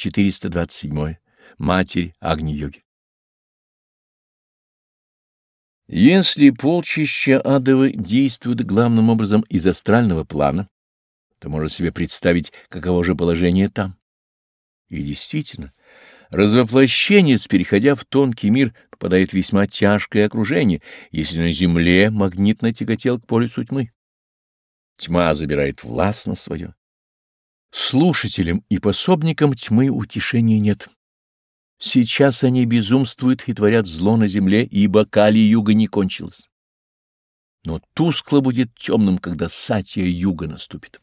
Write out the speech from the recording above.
427. Матерь Агни-йоги. Если полчища адовы действуют главным образом из астрального плана, то можно себе представить, каково же положение там. И действительно, развоплощенец, переходя в тонкий мир, попадает в весьма тяжкое окружение, если на земле магнитно тяготел к полюсу тьмы. Тьма забирает властно свое. Слушателям и пособникам тьмы утешения нет. Сейчас они безумствуют и творят зло на земле, ибо Кали-юга не кончилась. Но тускло будет темным, когда сатия юга наступит.